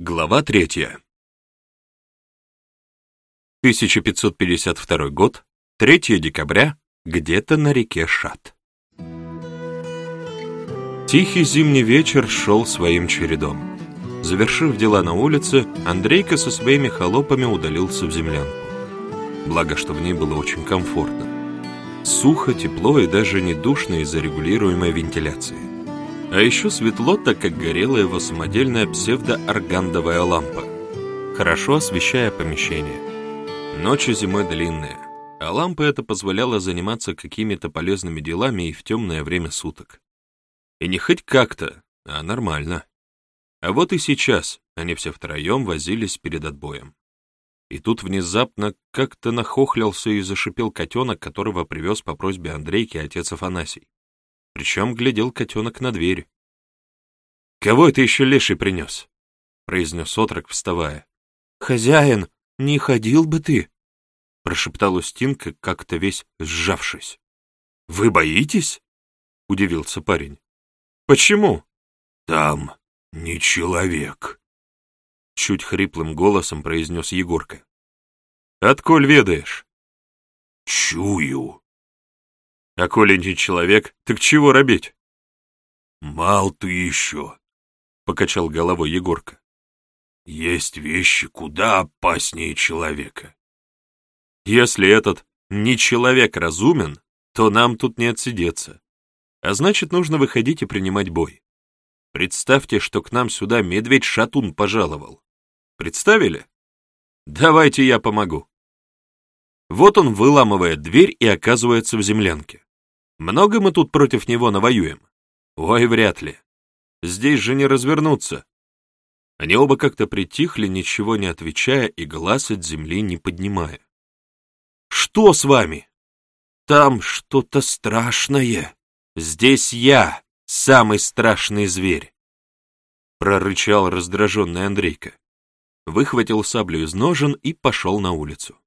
Глава третья. 1552 год, 3 декабря, где-то на реке Шат. Тихий зимний вечер шел своим чередом. Завершив дела на улице, Андрейка со своими холопами удалился в землянку. Благо, что в ней было очень комфортно. Сухо, тепло и даже не душно из-за регулируемой вентиляции. А еще светло, так как горела его самодельная псевдоаргандовая лампа, хорошо освещая помещение. Ночи зимой длинные, а лампа эта позволяла заниматься какими-то полезными делами и в темное время суток. И не хоть как-то, а нормально. А вот и сейчас они все втроем возились перед отбоем. И тут внезапно как-то нахохлился и зашипел котенок, которого привез по просьбе Андрейки отец Афанасий. Причем глядел котенок на дверь. «Кого это еще леший принес?» — произнес отрок, вставая. «Хозяин, не ходил бы ты!» — прошептал Устинка, как-то весь сжавшись. «Вы боитесь?» — удивился парень. «Почему?» «Там не человек», — чуть хриплым голосом произнес Егорка. «Отколь ведаешь?» «Чую», а коли не человек, так чего робить? Мал ты еще, — покачал головой Егорка. Есть вещи куда опаснее человека. Если этот не человек разумен, то нам тут не отсидеться. А значит, нужно выходить и принимать бой. Представьте, что к нам сюда медведь-шатун пожаловал. Представили? Давайте я помогу. Вот он выламывает дверь и оказывается в землянке. Много мы тут против него навоюем? Ой, вряд ли. Здесь же не развернуться. Они оба как-то притихли, ничего не отвечая и глаз от земли не поднимая. «Что с вами?» «Там что-то страшное. Здесь я, самый страшный зверь!» Прорычал раздраженный Андрейка. Выхватил саблю из ножен и пошел на улицу.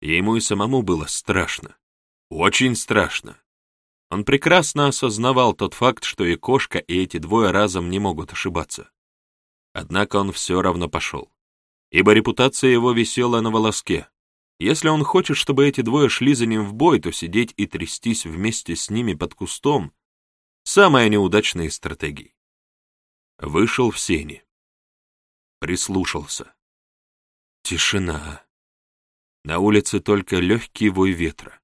Ему и самому было страшно. Очень страшно. Он прекрасно осознавал тот факт, что и кошка, и эти двое разом не могут ошибаться. Однако он все равно пошел. Ибо репутация его висела на волоске. Если он хочет, чтобы эти двое шли за ним в бой, то сидеть и трястись вместе с ними под кустом — самая неудачная из стратегий. Вышел в сени. Прислушался. Тишина. На улице только легкий вой ветра.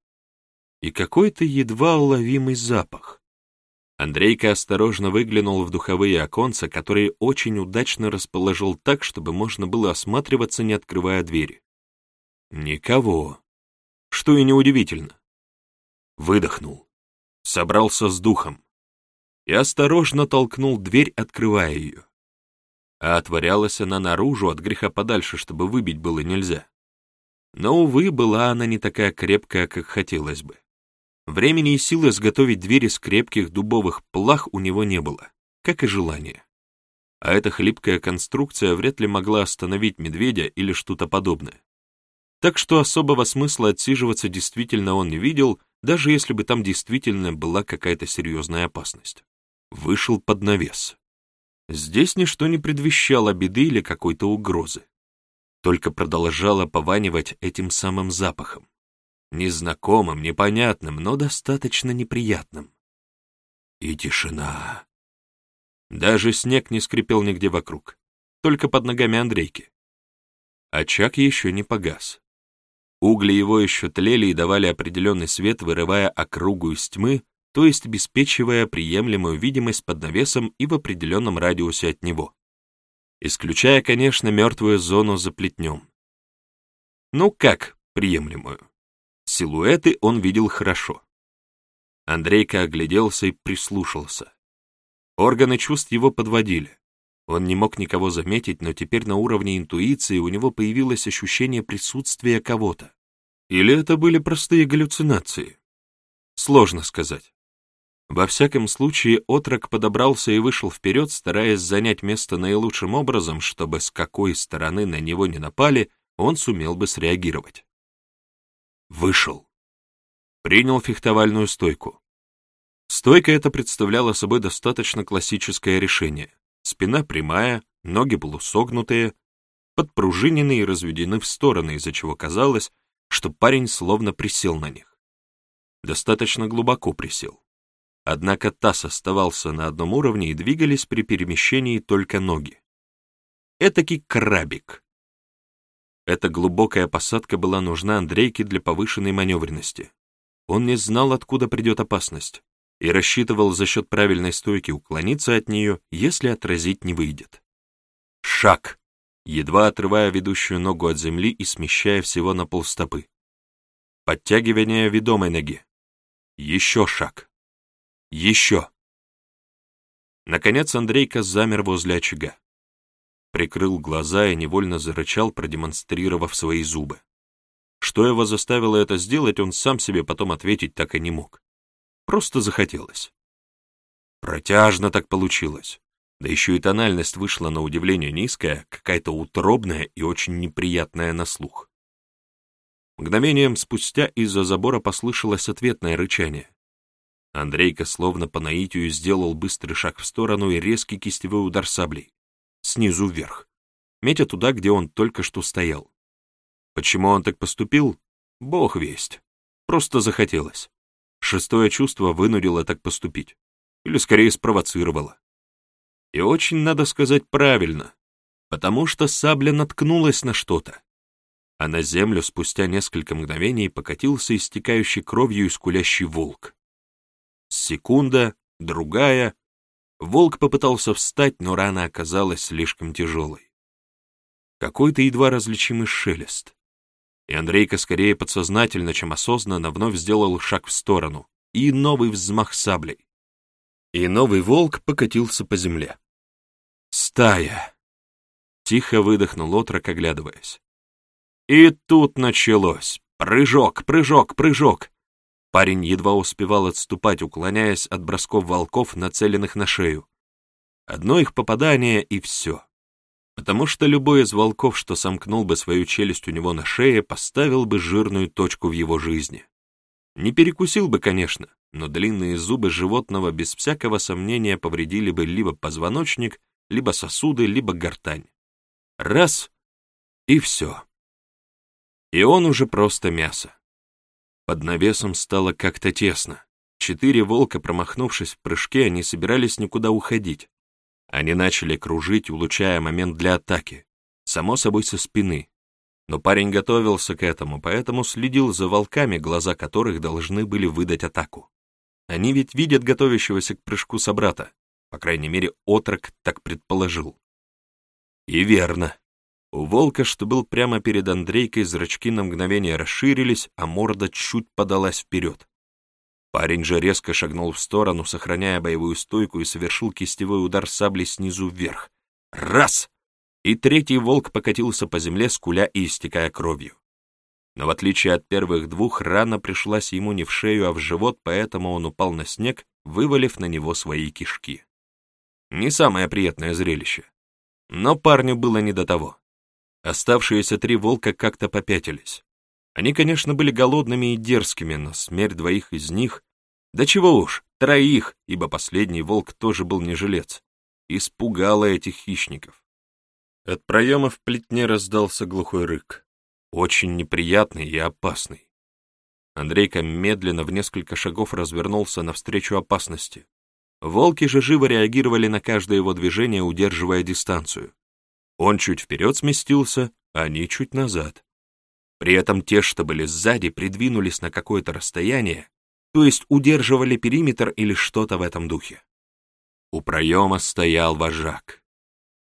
И какой-то едва уловимый запах. Андрейка осторожно выглянул в духовые оконца, которые очень удачно расположил так, чтобы можно было осматриваться, не открывая двери. Никого. Что и неудивительно. Выдохнул. Собрался с духом. И осторожно толкнул дверь, открывая ее. А отворялась она наружу от греха подальше, чтобы выбить было нельзя. Но, увы, была она не такая крепкая, как хотелось бы. Времени и силы изготовить двери из крепких дубовых плах у него не было, как и желания. А эта хлипкая конструкция вряд ли могла остановить медведя или что-то подобное. Так что особого смысла отсиживаться действительно он не видел, даже если бы там действительно была какая-то серьезная опасность. Вышел под навес. Здесь ничто не предвещало беды или какой-то угрозы только продолжала пованивать этим самым запахом. Незнакомым, непонятным, но достаточно неприятным. И тишина. Даже снег не скрипел нигде вокруг, только под ногами Андрейки. Очаг еще не погас. Угли его еще тлели и давали определенный свет, вырывая округу из тьмы, то есть обеспечивая приемлемую видимость под навесом и в определенном радиусе от него исключая, конечно, мертвую зону за плетнем. Ну как приемлемую? Силуэты он видел хорошо. Андрейка огляделся и прислушался. Органы чувств его подводили. Он не мог никого заметить, но теперь на уровне интуиции у него появилось ощущение присутствия кого-то. Или это были простые галлюцинации? Сложно сказать. Во всяком случае, отрок подобрался и вышел вперед, стараясь занять место наилучшим образом, чтобы с какой стороны на него не напали, он сумел бы среагировать. Вышел. Принял фехтовальную стойку. Стойка эта представляла собой достаточно классическое решение. Спина прямая, ноги полусогнутые, подпружинены и разведены в стороны, из-за чего казалось, что парень словно присел на них. Достаточно глубоко присел. Однако таз оставался на одном уровне и двигались при перемещении только ноги. Этакий крабик. Эта глубокая посадка была нужна Андрейке для повышенной маневренности. Он не знал, откуда придет опасность, и рассчитывал за счет правильной стойки уклониться от нее, если отразить не выйдет. Шаг, едва отрывая ведущую ногу от земли и смещая всего на полстопы. Подтягивание ведомой ноги. Еще шаг. Еще. Наконец Андрейка замер возле очага. Прикрыл глаза и невольно зарычал, продемонстрировав свои зубы. Что его заставило это сделать, он сам себе потом ответить так и не мог. Просто захотелось. Протяжно так получилось. Да еще и тональность вышла на удивление низкая, какая-то утробная и очень неприятная на слух. Мгновением спустя из-за забора послышалось ответное рычание. Андрейка словно по наитию сделал быстрый шаг в сторону и резкий кистевой удар саблей. Снизу вверх. Метя туда, где он только что стоял. Почему он так поступил? Бог весть. Просто захотелось. Шестое чувство вынудило так поступить. Или скорее спровоцировало. И очень, надо сказать, правильно, потому что сабля наткнулась на что-то. А на землю спустя несколько мгновений покатился истекающий кровью и скулящий волк. Секунда, другая. Волк попытался встать, но рана оказалась слишком тяжелой. Какой-то едва различимый шелест. И Андрейка скорее подсознательно, чем осознанно вновь сделал шаг в сторону, и новый взмах саблей. И новый волк покатился по земле. Стая. Тихо выдохнул отрок, оглядываясь. И тут началось. Прыжок, прыжок, прыжок. Парень едва успевал отступать, уклоняясь от бросков волков, нацеленных на шею. Одно их попадание и все. Потому что любой из волков, что сомкнул бы свою челюсть у него на шее, поставил бы жирную точку в его жизни. Не перекусил бы, конечно, но длинные зубы животного без всякого сомнения повредили бы либо позвоночник, либо сосуды, либо гортань. Раз — и все. И он уже просто мясо. Под навесом стало как-то тесно. Четыре волка, промахнувшись в прыжке, они собирались никуда уходить. Они начали кружить, улучшая момент для атаки. Само собой, со спины. Но парень готовился к этому, поэтому следил за волками, глаза которых должны были выдать атаку. Они ведь видят готовящегося к прыжку собрата. По крайней мере, отрок так предположил. И верно. У волка, что был прямо перед Андрейкой, зрачки на мгновение расширились, а морда чуть подалась вперед. Парень же резко шагнул в сторону, сохраняя боевую стойку, и совершил кистевой удар саблей снизу вверх. Раз! И третий волк покатился по земле, скуля и истекая кровью. Но в отличие от первых двух, рана пришлась ему не в шею, а в живот, поэтому он упал на снег, вывалив на него свои кишки. Не самое приятное зрелище. Но парню было не до того. Оставшиеся три волка как-то попятились. Они, конечно, были голодными и дерзкими, но смерть двоих из них, да чего уж, троих, ибо последний волк тоже был не жилец, испугала этих хищников. От проема в плетне раздался глухой рык, очень неприятный и опасный. Андрейка медленно в несколько шагов развернулся навстречу опасности, Волки же живо реагировали на каждое его движение, удерживая дистанцию. Он чуть вперед сместился, они чуть назад. При этом те, что были сзади, придвинулись на какое-то расстояние, то есть удерживали периметр или что-то в этом духе. У проема стоял вожак.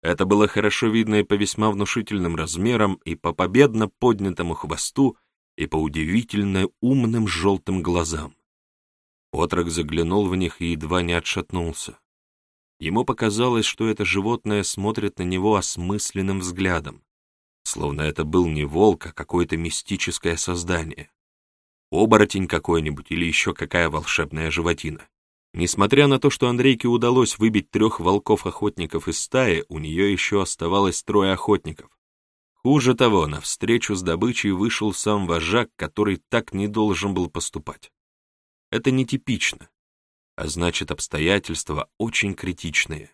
Это было хорошо видно и по весьма внушительным размерам, и по победно поднятому хвосту, и по удивительно умным желтым глазам. Отрок заглянул в них и едва не отшатнулся. Ему показалось, что это животное смотрит на него осмысленным взглядом, словно это был не волк, а какое-то мистическое создание. Оборотень какой-нибудь или еще какая волшебная животина. Несмотря на то, что Андрейке удалось выбить трех волков-охотников из стаи, у нее еще оставалось трое охотников. Хуже того, навстречу с добычей вышел сам вожак, который так не должен был поступать. Это нетипично, а значит обстоятельства очень критичные.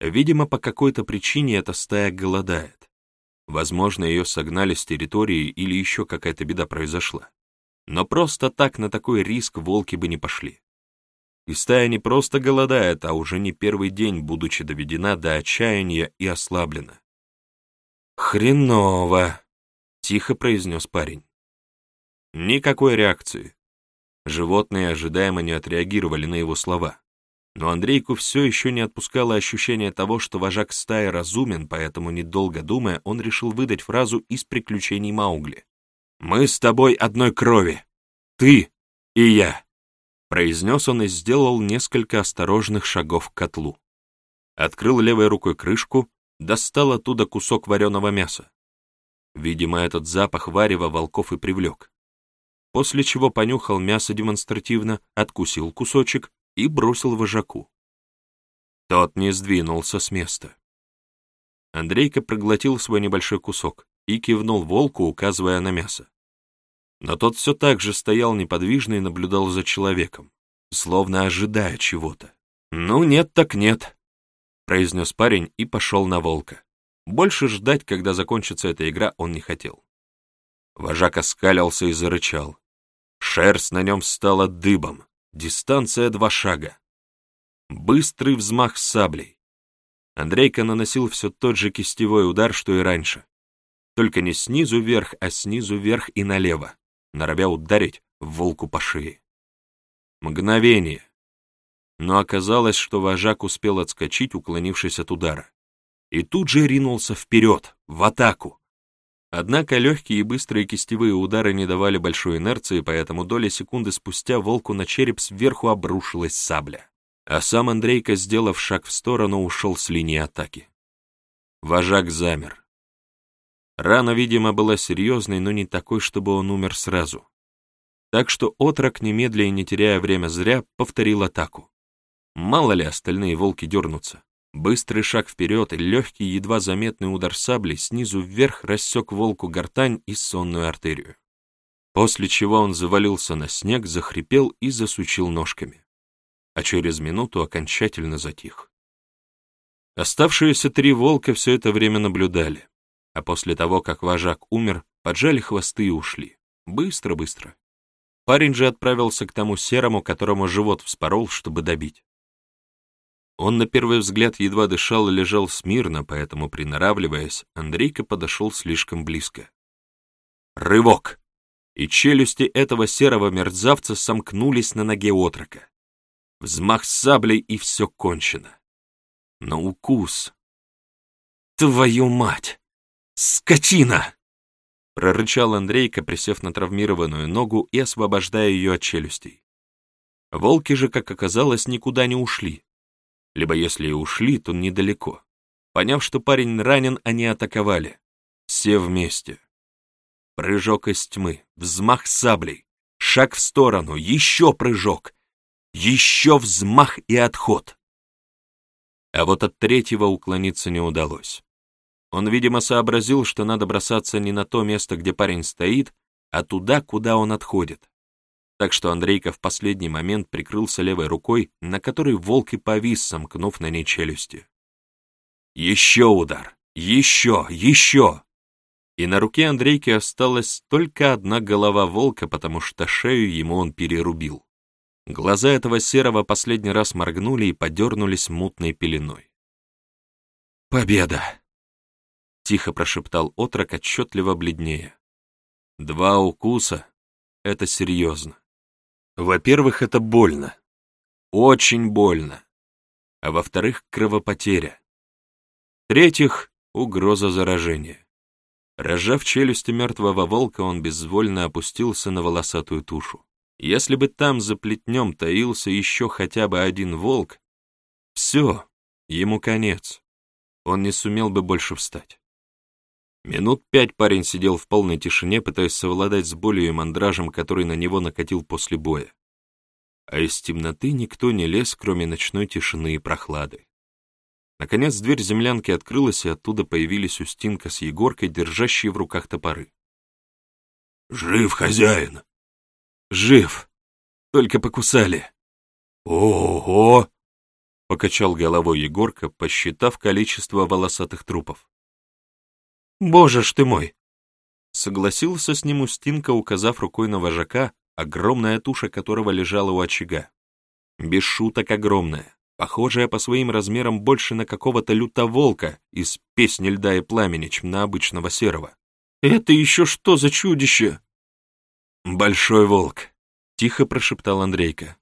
Видимо, по какой-то причине эта стая голодает. Возможно, ее согнали с территории или еще какая-то беда произошла. Но просто так на такой риск волки бы не пошли. И стая не просто голодает, а уже не первый день, будучи доведена до отчаяния и ослаблена. «Хреново!» — тихо произнес парень. Никакой реакции. Животные ожидаемо не отреагировали на его слова. Но Андрейку все еще не отпускало ощущение того, что вожак стаи разумен, поэтому, недолго думая, он решил выдать фразу из приключений Маугли. «Мы с тобой одной крови. Ты и я», — произнес он и сделал несколько осторожных шагов к котлу. Открыл левой рукой крышку, достал оттуда кусок вареного мяса. Видимо, этот запах варева волков и привлек. После чего понюхал мясо демонстративно, откусил кусочек и бросил вожаку. Тот не сдвинулся с места. Андрейка проглотил свой небольшой кусок и кивнул волку, указывая на мясо. Но тот все так же стоял неподвижно и наблюдал за человеком, словно ожидая чего-то. «Ну нет так нет», — произнес парень и пошел на волка. Больше ждать, когда закончится эта игра, он не хотел. Вожак оскалился и зарычал. Шерсть на нем стала дыбом. Дистанция два шага. Быстрый взмах саблей. Андрейка наносил все тот же кистевой удар, что и раньше. Только не снизу вверх, а снизу вверх и налево, норовя ударить волку по шее. Мгновение. Но оказалось, что вожак успел отскочить, уклонившись от удара. И тут же ринулся вперед, в атаку. Однако легкие и быстрые кистевые удары не давали большой инерции, поэтому доли секунды спустя волку на череп сверху обрушилась сабля. А сам Андрейка, сделав шаг в сторону, ушел с линии атаки. Вожак замер. Рана, видимо, была серьезной, но не такой, чтобы он умер сразу. Так что отрок, немедля и не теряя время зря, повторил атаку. Мало ли остальные волки дернутся. Быстрый шаг вперед и легкий, едва заметный удар сабли снизу вверх рассек волку гортань и сонную артерию. После чего он завалился на снег, захрипел и засучил ножками. А через минуту окончательно затих. Оставшиеся три волка все это время наблюдали, а после того, как вожак умер, поджали хвосты и ушли. Быстро-быстро. Парень же отправился к тому серому, которому живот вспорол, чтобы добить. Он на первый взгляд едва дышал и лежал смирно, поэтому, приноравливаясь, Андрейка подошел слишком близко. Рывок! И челюсти этого серого мерзавца сомкнулись на ноге отрока. Взмах саблей, и все кончено. Но укус... «Твою мать! Скотина!» прорычал Андрейка, присев на травмированную ногу и освобождая ее от челюстей. Волки же, как оказалось, никуда не ушли либо если и ушли, то недалеко. Поняв, что парень ранен, они атаковали. Все вместе. Прыжок из тьмы, взмах саблей, шаг в сторону, еще прыжок, еще взмах и отход. А вот от третьего уклониться не удалось. Он, видимо, сообразил, что надо бросаться не на то место, где парень стоит, а туда, куда он отходит так что Андрейка в последний момент прикрылся левой рукой, на которой волк и повис, сомкнув на ней челюсти. Еще удар! Еще! Еще! И на руке Андрейки осталась только одна голова волка, потому что шею ему он перерубил. Глаза этого серого последний раз моргнули и подернулись мутной пеленой. «Победа!» — тихо прошептал отрок, отчетливо бледнее. «Два укуса — это серьезно. Во-первых, это больно. Очень больно. А во-вторых, кровопотеря. В-третьих, угроза заражения. Разжав челюсти мертвого волка, он безвольно опустился на волосатую тушу. Если бы там за плетнем таился еще хотя бы один волк, все, ему конец. Он не сумел бы больше встать. Минут пять парень сидел в полной тишине, пытаясь совладать с болью и мандражем, который на него накатил после боя. А из темноты никто не лез, кроме ночной тишины и прохлады. Наконец дверь землянки открылась, и оттуда появились Устинка с Егоркой, держащие в руках топоры. «Жив хозяин!» «Жив! Только покусали!» «Ого!» покачал головой Егорка, посчитав количество волосатых трупов. Боже ж ты мой! Согласился с ним Устинка, указав рукой на вожака, огромная туша которого лежала у очага. Без шуток огромная, похожая по своим размерам больше на какого-то лютоволка из «Песни льда и пламени», чем на обычного серого. «Это еще что за чудище?» «Большой волк», — тихо прошептал Андрейка.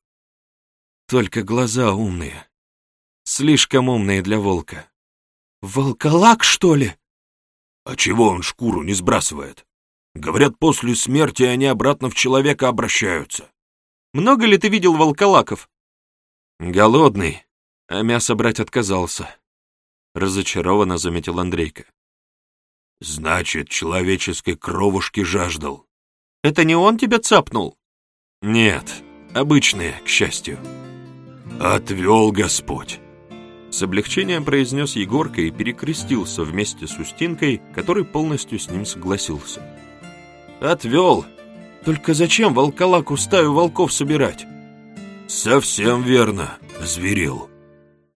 «Только глаза умные. Слишком умные для волка». «Волколак, что ли?» «А чего он шкуру не сбрасывает? Говорят, после смерти они обратно в человека обращаются». «Много ли ты видел волколаков?» «Голодный, а мясо брать отказался», — разочарованно заметил Андрейка. «Значит, человеческой кровушки жаждал». «Это не он тебя цапнул?» «Нет, обычные, к счастью». «Отвел Господь». С облегчением произнес Егорка и перекрестился вместе с Устинкой, который полностью с ним согласился. «Отвел! Только зачем волколаку стаю волков собирать?» «Совсем верно, зверел.